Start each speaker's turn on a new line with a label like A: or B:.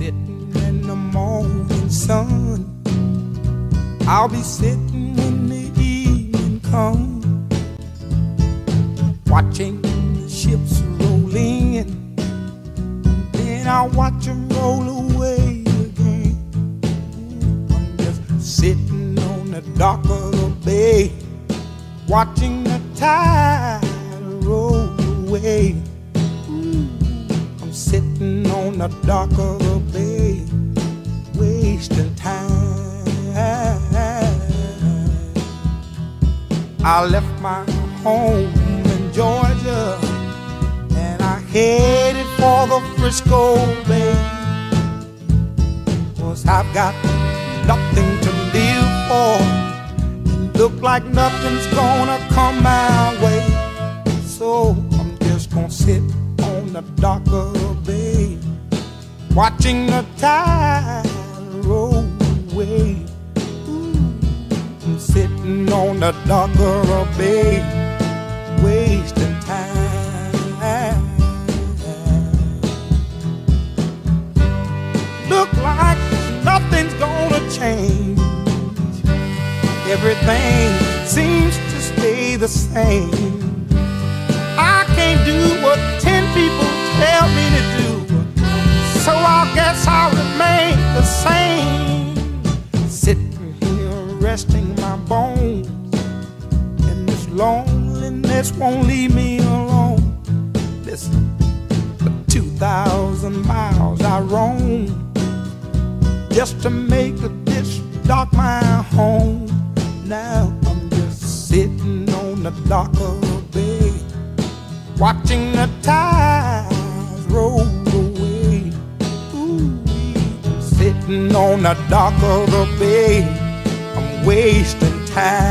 A: Sitting in the morning sun. I'll be sitting when the evening comes, watching the ships roll in. Then I'll watch them roll away again. I'm just sitting on the dock of the bay, watching the tide roll away. I'm sitting on the dock of wasting time. I left my home in Georgia and I headed for the Frisco Bay. Cause I've got nothing to live for. And look like nothing's gonna come my way. So I'm just gonna sit on the dock of the bay, watching the tide away. I'm mm. sitting on the dock of the bay, wasting time. Look like nothing's gonna change. Everything seems to stay the same. I can't do what ten people tell me to resting my bones, and this loneliness won't leave me alone. Listen, for two thousand miles I roam just to make this dock my home. Now I'm just sitting on the dock of the bay, watching the tides roll away. Ooh, sitting on the dock of the bay, wasting time.